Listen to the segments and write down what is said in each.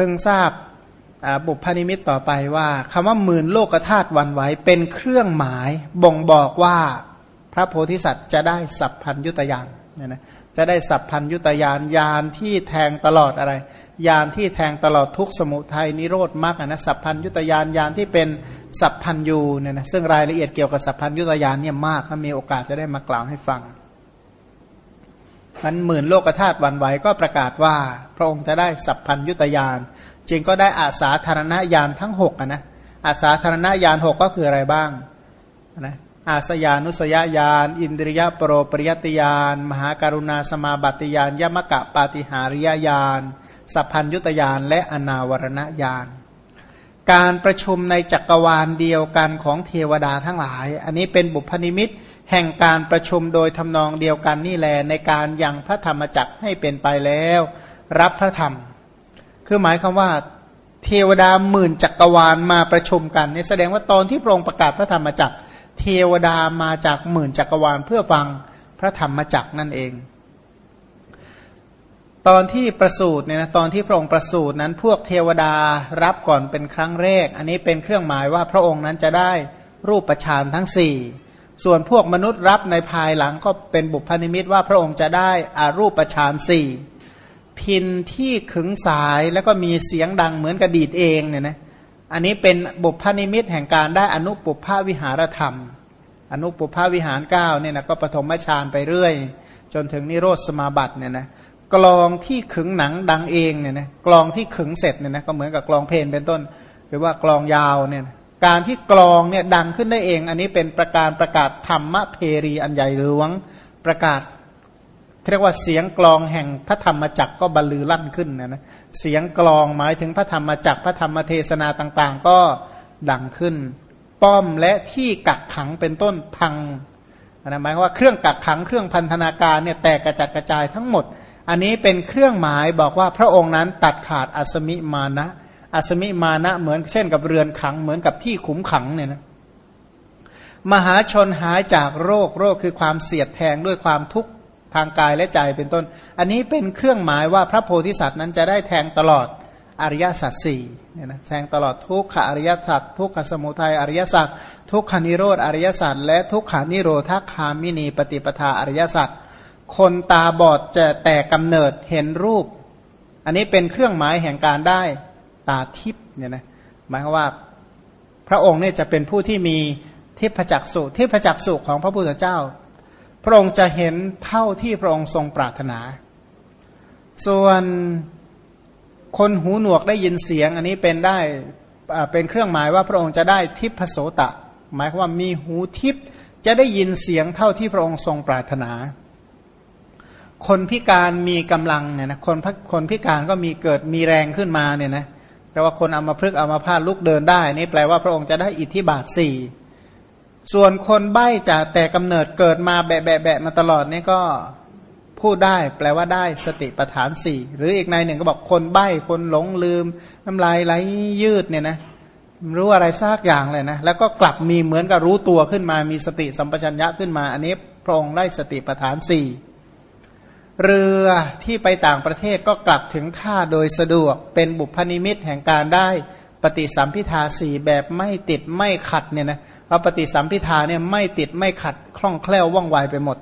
เพิ่งทราบบุพนิมิตต่อไปว่าคำว่าหมื่นโลกธาตุวันไหวเป็นเครื่องหมายบ่งบอกว่าพระโพธิสัตว์จะได้สัพพัญยุตยานเนี่ยนะจะได้สัพพัญยุตยานยานที่แทงตลอดอะไร ยานที่แทงตลอดทุกสมุทัยนิโรธมรรคนะสัพพัญยุตยานยานที่เป็นสัพพัญยูเนี่ยนะซึ่งรายละเอียดเกี่ยวกับสัพพัญยุตยานเนี่ยมากถ้ามีโอกาสจะได้มากล่าวให้ฟัง มันหมื่นโลกธาตุวันไหวก็ประกาศว่า พระองค์จะได้สัพพัญยุตยานจึงก็ได้อาสาธารณญาณทั้งหกนะอาสาธารณญาณหกก็คืออะไรบ้างนะอาสยานุสยญาณอินทริยโปรปริยติญาณมหาการุณาสมาบัติญาณยมกะปาติหาริยญาณสัพพัญยุตญาณและอนาวรณญาณ การประชุมในจักรวาลเดียวกันของเทวดาทั้งหลาย อันนี้เป็นบุพนิมิตแห่งการประชุมโดยทำนองเดียวกันนี่แลในการยังพระธรรมจักรให้เป็นไปแล้ว รับพระธรรม คือหมายความว่าเทวดาหมื่นจักรวาลมาประชุมกันนี่แสดงว่าตอนที่พระองค์ประกาศพระธรรมจักร เทวดามาจากหมื่นจักรวาลเพื่อฟังพระธรรมจักรนั่นเอง ตอนที่ประสูตรเนี่ยนะตอนที่พระองค์ประสูตรนั้นพวกเทวดารับก่อนเป็นครั้งแรก อันนี้เป็นเครื่องหมายว่าพระองค์นั้นจะได้รูปประชานทั้งสี่ส่วนพวกมนุษย์รับในภายหลังก็เป็นบุพนิมิตว่าพระองค์จะได้อารูปฌานสี่พิณที่ขึงสายแล้วก็มีเสียงดังเหมือนกระดีดเองเนี่ยนะอันนี้เป็นบุพนิมิตแห่งการได้อนุปุพพวิหารธรรม อนุปุพพวิหารเก้าเนี่ยนะก็ปฐมฌานไปเรื่อย จนถึงนิโรธสมาบัติเนี่ยนะ กลองที่ขึงหนังดังเองเนี่ยนะกลองที่ขึงเสร็จเนี่ยนะก็เหมือนกับกลองเพลเป็นต้น หรือว่ากลองยาวเนี่ยการที่กลองเนี่ยดังขึ้นได้เอง อันนี้เป็นประการประกาศธรรมะเพรีอันใหญ่หลวงประกาศเรียกว่าเสียงกลองแห่งพระธรรมจักรก็บรรลือลั่นขึ้นนะนะเสียงกลองหมายถึงพระธรรมจักรพระธรรมเทศนาต่างๆ ก็ดังขึ้น ป้อมและที่กักขังเป็นต้นพังนะหมายว่าเครื่องกักขังเครื่องพันธนาการเนี่ยแตกกระจัดกระจายทั้งหมด อันนี้เป็นเครื่องหมายบอกว่าพระองค์นั้นตัดขาดอสมิมานะอัสมิมานะเหมือนเช่นกับเรือนขังเหมือนกับที่ขุมขังเนี่ยนะมหาชนหายจากโรคโรคคือความเสียดแทงด้วยความทุกข์ทางกายและใจเป็นต้น อันนี้เป็นเครื่องหมายว่าพระโพธิสัตว์นั้นจะได้แทงตลอดอริยสัจสี่เนี่ยนะแทงตลอดทุกขอริยสัจทุกขสมุทัยอริยสัจทุกขานิโรธอริยสัจและทุกขานิโรธคามินีปฏิปทาอริยสัจ คนตาบอดจะแต่กำเนิดเห็นรูป อันนี้เป็นเครื่องหมายแห่งการได้ตาทิพย์เนี่ยนะหมายความว่าพระองค์เนี่ยจะเป็นผู้ที่มีทิพจักสุทิพจักสุของพระพุทธเจ้า พระองค์จะเห็นเท่าที่พระองค์ทรงปรารถนา ส่วนคนหูหนวกได้ยินเสียง อันนี้เป็นได้เป็นเครื่องหมายว่าพระองค์จะได้ทิพโสตะ หมายความว่ามีหูทิพจะได้ยินเสียงเท่าที่พระองค์ทรงปรารถนา คนพิการมีกำลังเนี่ยนะคนคนพิการก็มีเกิดมีแรงขึ้นมาเนี่ยนะแปลว่าคนเอามาพลึกเอามาพาดลุกเดินได้ นี่แปลว่าพระองค์จะได้อิทธิบาทสี่ส่วนคนใบ้จากแต่กำเนิดเกิดมาแบะแบะแบะมาตลอดนี่ก็พูดได้แปลว่าได้สติปัฏฐานสี่หรืออีกในหนึ่งก็บอกคนใบ้คนหลงลืม น้ำลายไหลยืดเนี่ยนะรู้อะไรซากอย่างเลยนะแล้วก็กลับมีเหมือนกับรู้ตัวขึ้นมามีสติสัมปชัญญะขึ้นมา อันนี้พระองค์ได้สติปัฏฐานสี่ เรือที่ไปต่างประเทศก็กลับถึงท่าโดยสะดวกเป็นบุพนิมิตแห่งการได้ปฏิสัมพิทาสี่แบบไม่ติดไม่ขัดเนี่ยนะเพราะปฏิสัมพิทาเนี่ยไม่ติดไม่ขัด คล่องแคล่วว่องไวไปหมด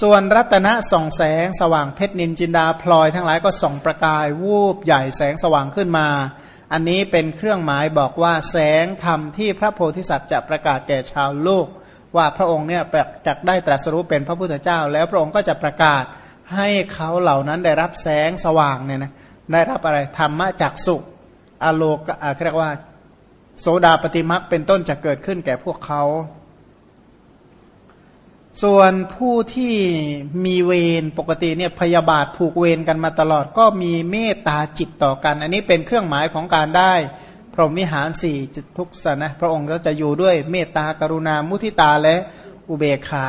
ส่วนรัตนะส่องแสงสว่างเพชรนินจินดาพลอยทั้งหลายก็ส่องประกาย วูบใหญ่แสงสว่างขึ้นมา อันนี้เป็นเครื่องหมายบอกว่าแสงธรรมที่พระโพธิสัตว์จะประกาศแก่ชาวโลก ว่าพระองค์เนี่ยจะได้ตรัสรู้เป็นพระพุทธเจ้า แล้วพระองค์ก็จะประกาศ ให้เขาเหล่านั้นได้รับแสงสว่างเนี่ยนะได้รับอะไรธรรมะจากสุอโลกอ่าเรียกว่า โสดาปฏิมักเป็นต้นจะเกิดขึ้นแก่พวกเขา ส่วนผู้ที่มีเวรปกติเนี่ยพยาบาทผูกเวรกันมาตลอด ก็มีเมตตาจิตต่อกัน อันนี้เป็นเครื่องหมายของการได้ พรหมิหารสี่ทุกสนะ พระองค์ก็จะอยู่ด้วยเมตตากรุณามุทิตาและอุเบกขา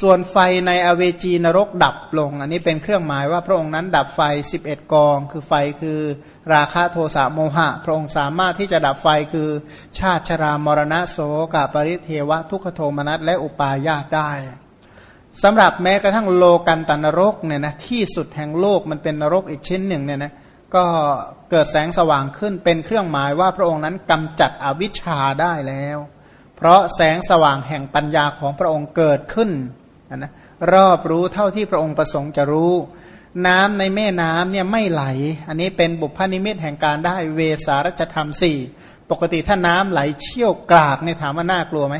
ส่วนไฟในอเวจีนรกดับลง อันนี้เป็นเครื่องหมายว่าพระองค์นั้นดับไฟ 11 กอง คือไฟคือราคะโทสะโมหะ พระองค์สามารถที่จะดับไฟคือชาติชรามรณะโสกปริเทวะ ทุกขโทมนัสและอุปาญาตได้สำหรับแม้กระทั่งโลกันตนรกเนี่ยนะที่สุดแห่งโลกมันเป็นนรกอีกชิ้นหนึ่งเนี่ยนะก็เกิดแสงสว่างขึ้นเป็นเครื่องหมายว่าพระองค์นั้นกำจัดอวิชชาได้แล้ว เพราะแสงสว่างแห่งปัญญาของพระองค์เกิดขึ้น นะรอบรู้เท่าที่พระองค์ประสงค์จะรู้ น้ำในแม่น้ำเนี่ยไม่ไหล อันนี้เป็นบุพนิมิตแห่งการได้เวสารัชธรรมสี่ปกติถ้าน้ำไหลเชี่ยวกรากเนี่ยถามว่าน่ากลัวไหม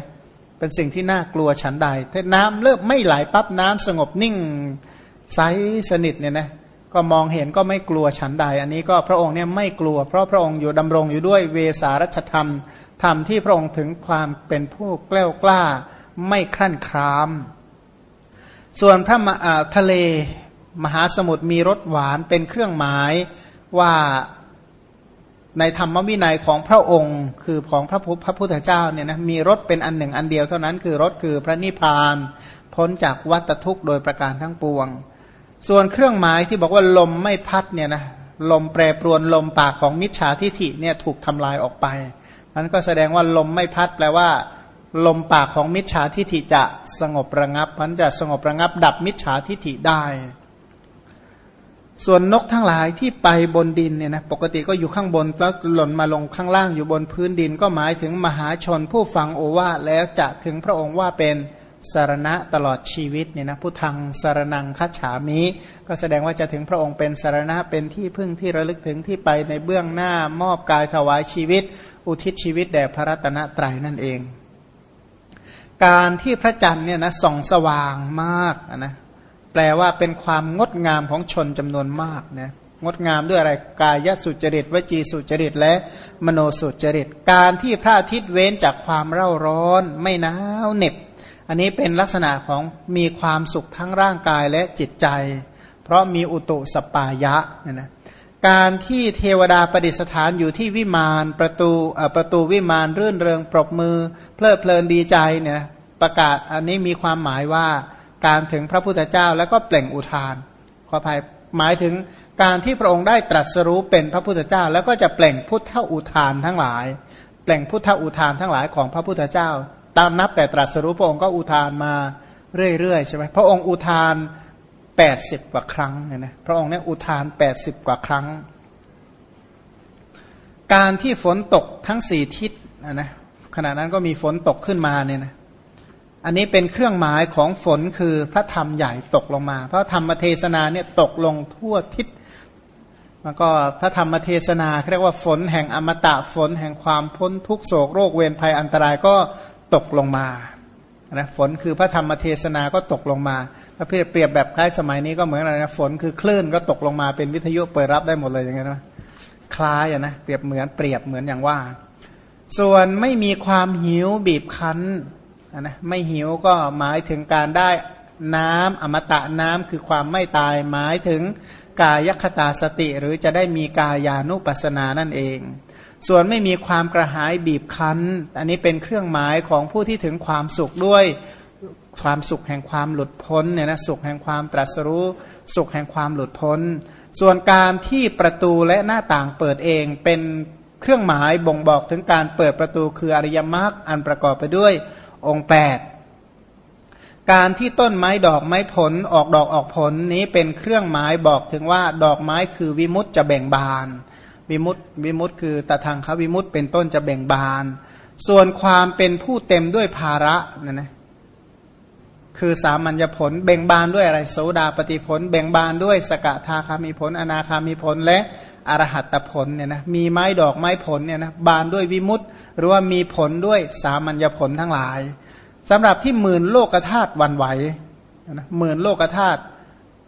เป็นสิ่งที่น่ากลัวฉันใดถ้าน้ำเริ่มไม่ไหลปั๊บน้ำสงบนิ่งใสสนิทเนี่ยนะก็มองเห็นก็ไม่กลัวฉันใด อันนี้ก็พระองค์เนี่ยไม่กลัว เพราะพระองค์อยู่ดำรงอยู่ด้วยเวสารัชธรรมธรรมที่พระองค์ถึงความเป็นผู้กล้ากล้า ไม่ครั่นคราม ส่วนพระทะเลมหาสมุทรมีรสหวานเป็นเครื่องหมายว่าในธรรมวินัยของพระองค์ คือของพระพระพุทธเจ้าเนี่ยนะมีรสเป็นอันหนึ่งอันเดียวเท่านั้นคือรสคือพระนิพพาน พ้นจากวัฏทุกข์โดยประการทั้งปวง ส่วนเครื่องหมายที่บอกว่าลมไม่พัดเนี่ยนะลมแปรปรวนลมปากของมิจฉาทิฐิเนี่ยถูกทำลายออกไปนั้นก็แสดงว่าลมไม่พัดแปลว่า ลมปากของมิจฉาทิฐิจะสงบระงับมันจะสงบระงับ ดับมิจฉาทิฐิได้ ส่วนนกทั้งหลายที่ไปบนดินเนี่ยนะปกติก็อยู่ข้างบนแล้วหล่นมาลงข้างล่างอยู่บนพื้นดิน ก็หมายถึงมหาชนผู้ฟังโอวาแล้วจะถึงพระองค์ว่าเป็นสารณะตลอดชีวิตเนี่ยนะผู้ทางสารนังคัจฉามิ ก็แสดงว่าจะถึงพระองค์เป็นสารณะเป็นที่พึ่งที่ระลึกถึงที่ไปในเบื้องหน้ามอบกายถวายชีวิต อุทิศชีวิตแด่พระรัตนตรัยนั่นเอง การที่พระจันทร์เนี่ยนะส่องสว่างมากนะแปลว่าเป็นความงดงามของชนจำนวนมากนะงดงามด้วยอะไรกายสุจริตวจีสุจริตและมโนสุจริต การที่พระอาทิตย์เว้นจากความเร่าร้อน ไม่หนาวเหน็บ อันนี้เป็นลักษณะของมีความสุขทั้งร่างกายและจิตใจ เพราะมีอุตุสปายะเนี่ยนะ การที่เทวดาประดิษฐานอยู่ที่วิมานประตูประตูวิมานรื่นเริงปรบมือ เพลิดเพลินดีใจเนี่ยประกาศอันนี้มีความหมายว่าการถึงพระพุทธเจ้าแล้วก็เปล่งอุทาน ขออภัยหมายถึงการที่พระองค์ได้ตรัสรู้เป็นพระพุทธเจ้า แล้วก็จะเปล่งพุทธอุทานทั้งหลาย เปล่งพุทธอุทานทั้งหลายของพระพุทธเจ้า ตามนับแต่ตรัสรู้พระองค์ก็อุทานมาเรื่อยๆใช่ไหมพระองค์อุทาน แปดสิบกว่าครั้งเนี่ยนะพระองค์เนี่ยอุทานแปดสิบกว่าครั้ง การที่ฝนตกทั้งสี่ทิศนะขณะนั้นก็มีฝนตกขึ้นมาเนี่ยนะอันนี้เป็นเครื่องหมายของฝนคือพระธรรมใหญ่ตกลงมาเพราะธรรมเทศนาเนี่ยตกลงทั่วทิศมันก็พระธรรมเทศนาเรียกว่าฝนแห่งอมตะฝนแห่งความพ้นทุกโศกโรคเวรภัยอันตรายก็ตกลงมา นะฝนคือพระธรรมเทศนาก็ตกลงมาถ้าเปรียบแบบคล้ายสมัยนี้ก็เหมือนอะไรนะฝนคือคลื่นก็ตกลงมาเป็นวิทยุเปิดรับได้หมดเลยอย่างเงี้ยนะคล้ายนะเปรียบเหมือนเปรียบเหมือนอย่างว่า ส่วนไม่มีความหิวบีบคั้นนะไม่หิวก็หมายถึงการได้น้ำอมตะน้ำคือความไม่ตายหมายถึงกายคตาสติหรือจะได้มีกายานุปัสสนานั่นเอง ส่วนไม่มีความกระหายบีบคั้น อันนี้เป็นเครื่องหมายของผู้ที่ถึงความสุขด้วยความสุขแห่งความหลุดพ้นเนี่ยนะสุขแห่งความตรัสรู้สุขแห่งความหลุดพ้น ส่วนการที่ประตูและหน้าต่างเปิดเองเป็นเครื่องหมายบ่งบอกถึงการเปิดประตูคืออริยมรรคอันประกอบไปด้วยองค์แปดการที่ต้นไม้ดอกไม้ผลออกดอกออกผลนี้เป็นเครื่องหมายบอกถึงว่าดอกไม้คือวิมุตจะแบ่งบาน วิมุตวิมุตคือตทางควิมุตเป็นต้นจะแบ่งบาน ส่วนความเป็นผู้เต็มด้วยภาระนะนะคือสามัญญผลเบ่งบานด้วยอะไรโสดาปฏิผล เบ่งบานด้วยสกทาคามีผล อนาคามีผลและอรหัตผลเนี่ยนะมีไม้ดอกไม้ผลเนี่ยนะบานด้วยวิมุตหรือว่ามีผลด้วยสามัญญผลทั้งหลายสำหรับที่หมื่นโลกธาตุวันไหวนะหมื่นโลกธาตุ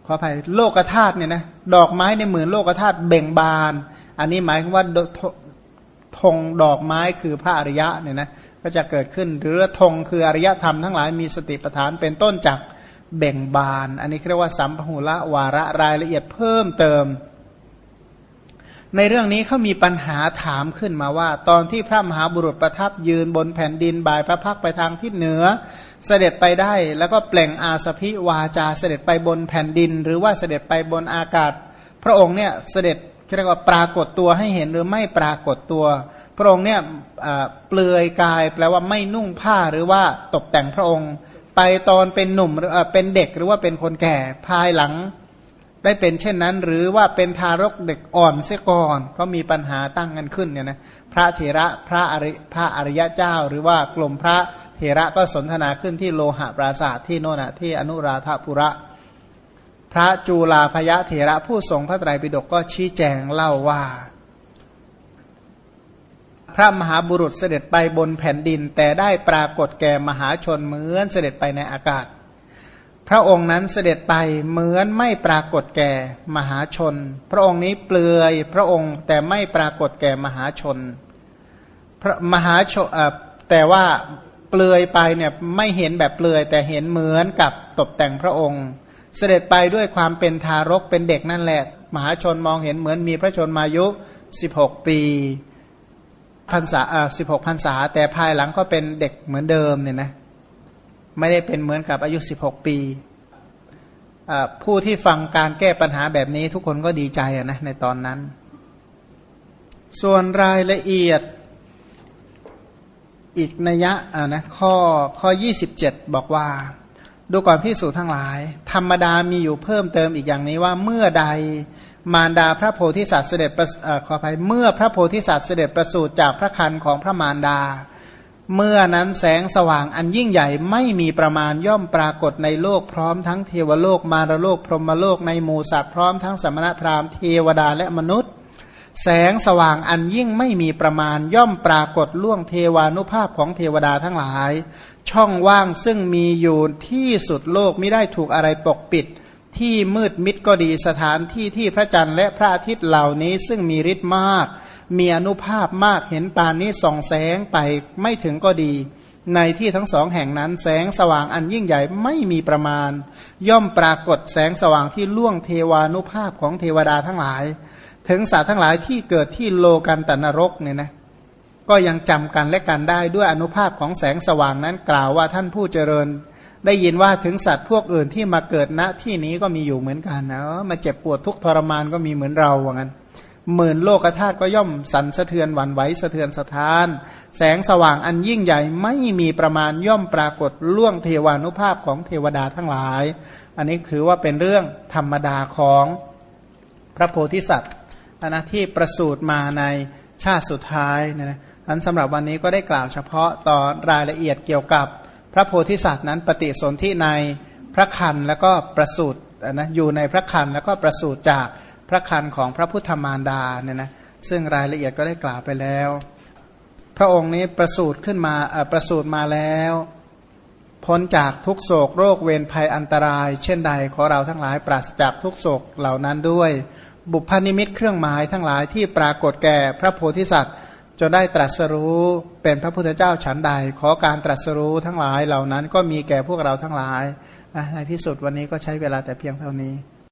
ขออภัยโลกธาตุเนี่ยนะดอกไม้ในหมื่นโลกธาตุเบ่งบาน อันนี้หมายว่าธงดอกไม้คือพระอริยะเนี่ยนะก็จะเกิดขึ้นหรือธงคืออริยธรรมทั้งหลายมีสติปัฏฐานเป็นต้นจากเบ่งบาน อันนี้เรียกว่าสัมภูละวาระรายละเอียดเพิ่มเติม ในเรื่องนี้เขามีปัญหาถามขึ้นมาว่า ตอนที่พระมหาบุรุษประทับยืนบนแผ่นดินบ่ายพระพักไปทางทิศเหนือ เสด็จไปได้ แล้วก็เปล่งอาสพิวาจาเสด็จไปบนแผ่นดิน หรือว่าเสด็จไปบนอากาศ พระองค์เนี่ยเสด็จ เรียกว่าปรากฏตัวให้เห็นหรือไม่ปรากฏตัว พระองค์เนี่ยเปลือยกายแปลว่าไม่นุ่งผ้าหรือว่าตกแต่งพระองค์ ไปตอนเป็นหนุ่มหรือเป็นเด็กหรือว่าเป็นคนแก่ภายหลัง ได้เป็นเช่นนั้น หรือว่าเป็นทารกเด็กอ่อนเสียก่อนก็มีปัญหาตั้งกันขึ้นเนี่ยนะพระเถระพระอริพระอริยะเจ้า หรือว่ากลุ่มพระเถระก็สนทนาขึ้นที่โลหะปราศาสตร์ที่โน่นที่อนุราธาปุระ พระจูลาพยะเถระผู้ทรงพระไตรปิฎกก็ชี้แจงเล่าว่า พระมหาบุรุษเสด็จไปบนแผ่นดิน แต่ได้ปรากฏแก่มหาชนเหมือนเสด็จไปในอากาศ พระองค์นั้นเสด็จไปเหมือนไม่ปรากฏแก่มหาชน พระองค์นี้เปลือยพระองค์แต่ไม่ปรากฏแก่มหาชนพระมหาชนแต่ว่าเปลือยไปเนี่ยไม่เห็นแบบเปลือยแต่เห็นเหมือนกับตกแต่งพระองค์ เสด็จไปด้วยความเป็นทารกเป็นเด็กนั่นแหละ มหาชนมองเห็นเหมือนมีพระชนมายุ 16 ปีพรรษาอ่าสิบหกพรรษา แต่ภายหลังก็เป็นเด็กเหมือนเดิมเนี่ยนะไม่ได้เป็นเหมือนกับอายุ 16 ปีผู้ที่ฟังการแก้ปัญหาแบบนี้ทุกคนก็ดีใจนะในตอนนั้น ส่วนรายละเอียดอีกนัยยะนะข้อข้อ 27 บอกว่า ดูก่อนพิสูจทั้งหลาย ธรรมดามีอยู่เพิ่มเติมอีกอย่างนี้ว่าเมื่อใดมารดาพระโพธิสัตว์เสด็จขออภัยเมื่อพระโพธิสัตว์เสด็จประสูติจากพระคันของพระมารดา เมื่อนั้นแสงสว่างอันยิ่งใหญ่ไม่มีประมาณย่อมปรากฏในโลกพร้อมทั้งเทวโลกมารโลกพรหมโลกในหมู่สัตว์พร้อมทั้งสมณพราหมณ์เทวดาและมนุษย์ แสงสว่างอันยิ่งไม่มีประมาณย่อมปรากฏล่วงเทวานุภาพของเทวดาทั้งหลาย ช่องว่างซึ่งมีอยู่ที่สุดโลกไม่ได้ถูกอะไรปกปิด ที่มืดมิดก็ดีสถานที่ที่พระจันทร์และพระอาทิตย์เหล่านี้ซึ่งมีฤทธิ์มาก มีอนุภาพมากเห็นปานนี้ส่องแสงไปไม่ถึงก็ดีในที่ทั้งสองแห่งนั้นแสงสว่างอันยิ่งใหญ่ไม่มีประมาณ ย่อมปรากฏแสงสว่างที่ล่วงเทวานุภาพของเทวดาทั้งหลาย ถึงสัตว์ทั้งหลายที่เกิดที่โลกันตนรกเนี่ยนะก็ยังจำกันและกันได้ด้วยอนุภาพของแสงสว่างนั้นกล่าวว่าท่านผู้เจริญ ได้ยินว่าถึงสัตว์พวกอื่นที่มาเกิดณที่นี้ก็มีอยู่เหมือนกันนะมาเจ็บปวดทุกทรมานก็มีเหมือนเราว่างั้นหมื่นโลกธาตุก็ย่อมสั่นสะเทือนหวั่นไหวสะเทือนสะท้าน แสงสว่างอันยิ่งใหญ่ไม่มีประมาณย่อมปรากฏล่วงเทวานุภาพของเทวดาทั้งหลาย อันนี้ถือว่าเป็นเรื่องธรรมดาของพระโพธิสัตว์ นะที่ประสูติมาในชาติสุดท้ายนะนั้นสำหรับวันนี้ก็ได้กล่าวเฉพาะตอนรายละเอียดเกี่ยวกับ พระโพธิสัตว์นั้นปฏิสนธิในพระคันแล้วก็ประสูตินะอยู่ในพระคันแล้วก็ประสูติจากพระคันของพระพุทธมารดาเนี่ยนะซึ่งรายละเอียดก็ได้กล่าวไปแล้ว พระองค์นี้ประสูติขึ้นมาประสูติมาแล้ว พ้นจากทุกโศกโรคเวรภัยอันตราย เช่นใดขอเราทั้งหลายปราศจากทุกโศกเหล่านั้นด้วย บุพนิมิตเครื่องหมายทั้งหลายที่ปรากฏแก่พระโพธิสัตว์จนได้ตรัสรู้เป็นพระพุทธเจ้าฉันใด ขอการตรัสรู้ทั้งหลายเหล่านั้นก็มีแก่พวกเราทั้งหลายในที่สุดวันนี้ก็ใช้เวลาแต่เพียงเท่านี้